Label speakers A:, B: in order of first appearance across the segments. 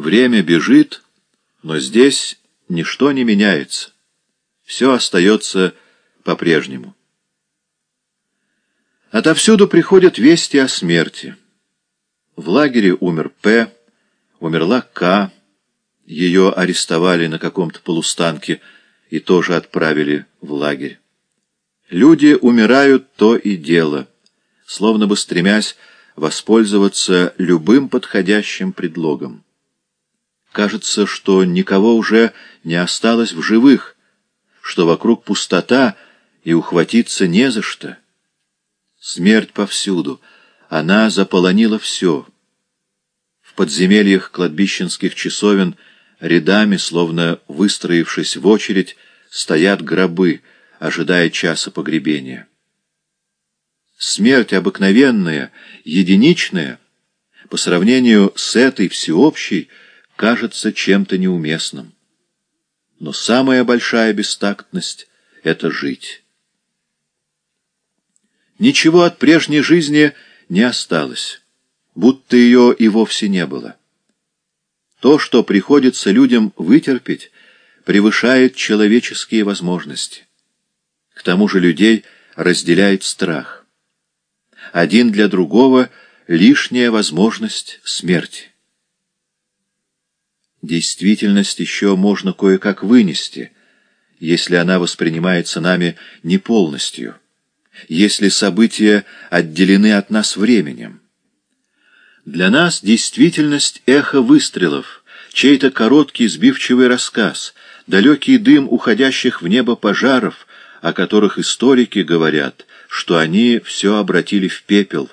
A: Время бежит, но здесь ничто не меняется. Все остается по-прежнему. Отовсюду приходят вести о смерти. В лагере умер П, умерла К, ее арестовали на каком-то полустанке и тоже отправили в лагерь. Люди умирают то и дело, словно бы стремясь воспользоваться любым подходящим предлогом. Кажется, что никого уже не осталось в живых, что вокруг пустота и ухватиться не за что. Смерть повсюду, она заполонила все. В подземельях кладбищенских часовен рядами, словно выстроившись в очередь, стоят гробы, ожидая часа погребения. Смерть обыкновенная, единичная, по сравнению с этой всеобщей, кажется чем-то неуместным. Но самая большая бестактность — это жить. Ничего от прежней жизни не осталось, будто ее и вовсе не было. То, что приходится людям вытерпеть, превышает человеческие возможности. К тому же людей разделяет страх. Один для другого — лишняя возможность смерти. Действительность еще можно кое-как вынести, если она воспринимается нами не полностью, если события отделены от нас временем. Для нас действительность — эхо выстрелов, чей-то короткий сбивчивый рассказ, далекий дым уходящих в небо пожаров, о которых историки говорят, что они все обратили в пепел,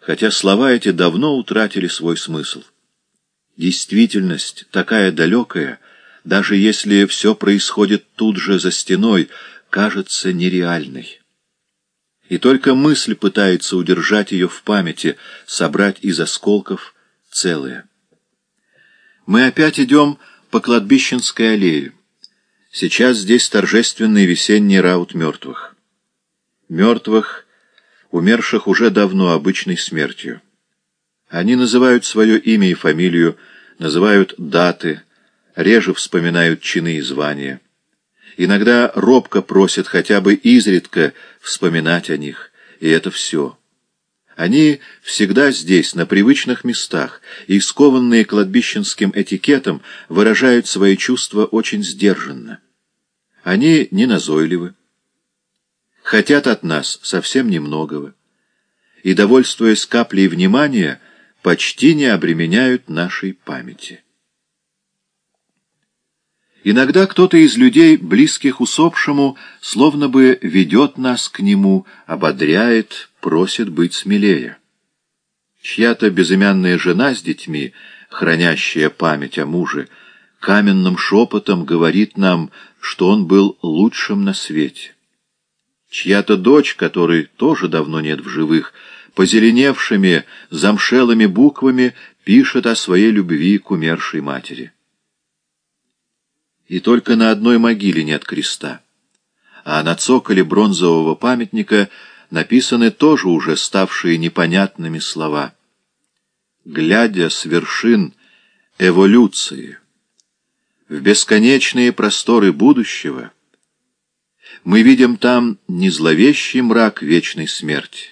A: хотя слова эти давно утратили свой смысл. Действительность такая далекая, даже если все происходит тут же за стеной, кажется нереальной. И только мысль пытается удержать ее в памяти, собрать из осколков целое. Мы опять идем по кладбищенской аллее. Сейчас здесь торжественный весенний раут мертвых. Мертвых, умерших уже давно обычной смертью. Они называют свое имя и фамилию, называют даты, реже вспоминают чины и звания. Иногда робко просят хотя бы изредка вспоминать о них, и это все. Они всегда здесь, на привычных местах, и, скованные кладбищенским этикетом, выражают свои чувства очень сдержанно. Они не назойливы, хотят от нас совсем немногого, и, довольствуясь каплей внимания, почти не обременяют нашей памяти. Иногда кто-то из людей, близких усопшему, словно бы ведет нас к нему, ободряет, просит быть смелее. Чья-то безымянная жена с детьми, хранящая память о муже, каменным шепотом говорит нам, что он был лучшим на свете. Чья-то дочь, которой тоже давно нет в живых, позеленевшими, замшелыми буквами пишет о своей любви к умершей матери. И только на одной могиле нет креста, а на цоколе бронзового памятника написаны тоже уже ставшие непонятными слова. «Глядя с вершин эволюции в бесконечные просторы будущего, мы видим там не зловещий мрак вечной смерти,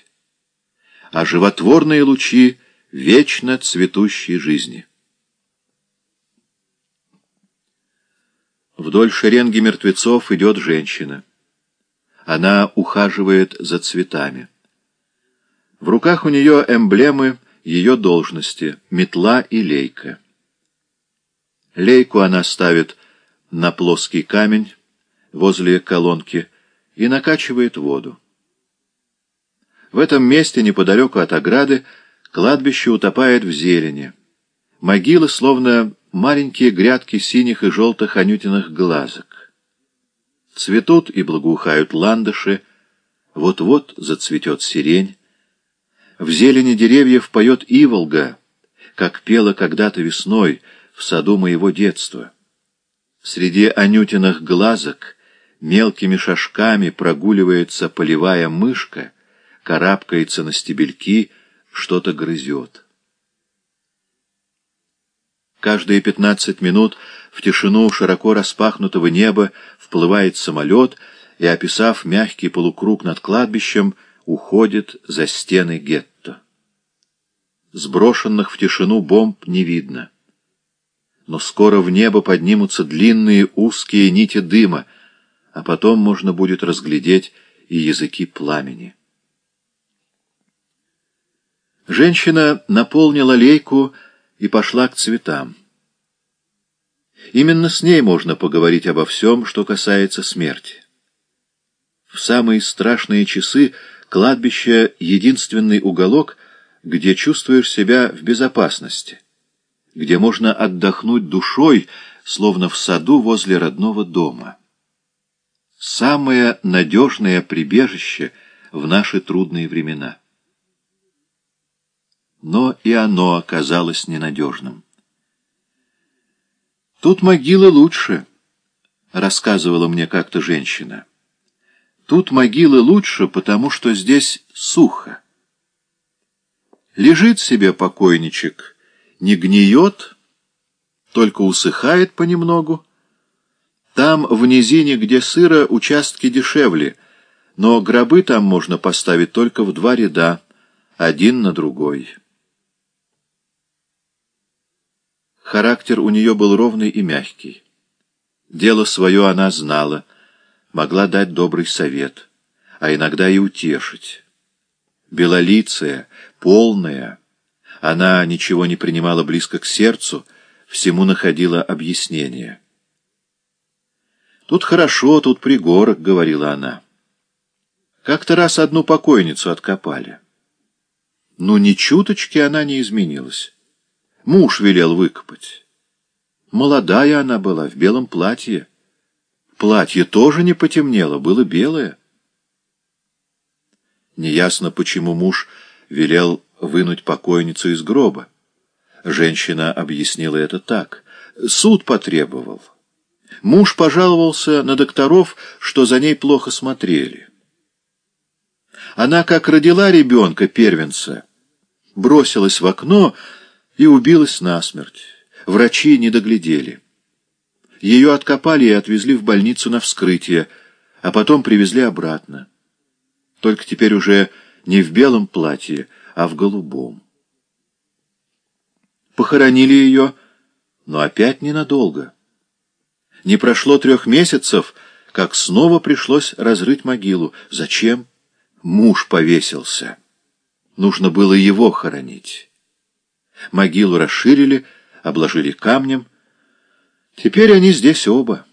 A: а животворные лучи вечно цветущей жизни. Вдоль шеренги мертвецов идет женщина. Она ухаживает за цветами. В руках у нее эмблемы ее должности — метла и лейка. Лейку она ставит на плоский камень возле колонки и накачивает воду. В этом месте, неподалеку от ограды, кладбище утопает в зелени. Могилы словно маленькие грядки синих и желтых анютиных глазок. Цветут и благоухают ландыши, вот-вот зацветет сирень. В зелени деревьев поет иволга, как пела когда-то весной в саду моего детства. Среди анютиных глазок мелкими шажками прогуливается полевая мышка — карабкается на стебельки, что-то грызет. Каждые пятнадцать минут в тишину широко распахнутого неба вплывает самолет и, описав мягкий полукруг над кладбищем, уходит за стены гетто. Сброшенных в тишину бомб не видно. Но скоро в небо поднимутся длинные узкие нити дыма, а потом можно будет разглядеть и языки пламени. Женщина наполнила лейку и пошла к цветам. Именно с ней можно поговорить обо всем, что касается смерти. В самые страшные часы кладбище — единственный уголок, где чувствуешь себя в безопасности, где можно отдохнуть душой, словно в саду возле родного дома. Самое надежное прибежище в наши трудные времена. Но и оно оказалось ненадежным. «Тут могила лучше», — рассказывала мне как-то женщина. «Тут могилы лучше, потому что здесь сухо. Лежит себе покойничек, не гниет, только усыхает понемногу. Там, в низине, где сыро, участки дешевле, но гробы там можно поставить только в два ряда, один на другой». Характер у нее был ровный и мягкий. Дело свое она знала, могла дать добрый совет, а иногда и утешить. Белолицая, полная, она ничего не принимала близко к сердцу, всему находила объяснение. «Тут хорошо, тут пригорок», — говорила она. Как-то раз одну покойницу откопали. Ну, ни чуточки она не изменилась. Муж велел выкопать. Молодая она была, в белом платье. Платье тоже не потемнело, было белое. Неясно, почему муж велел вынуть покойницу из гроба. Женщина объяснила это так. Суд потребовал. Муж пожаловался на докторов, что за ней плохо смотрели. Она, как родила ребенка, первенца, бросилась в окно, и убилась насмерть. Врачи не доглядели. Ее откопали и отвезли в больницу на вскрытие, а потом привезли обратно. Только теперь уже не в белом платье, а в голубом. Похоронили ее, но опять ненадолго. Не прошло трех месяцев, как снова пришлось разрыть могилу. Зачем? Муж повесился. Нужно было его хоронить. Могилу расширили, обложили камнем. Теперь они здесь оба.